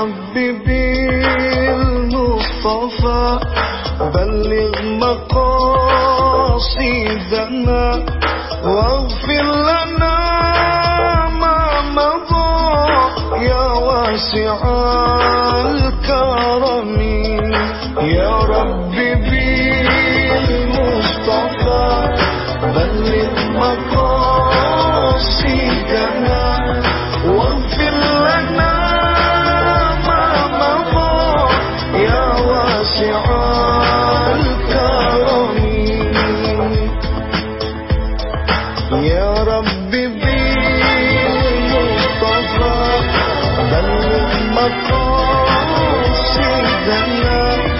حبيبي بالمصطفى بلغ مقاصدنا واغفر لنا ما مضى يا واسع Oh, she's enough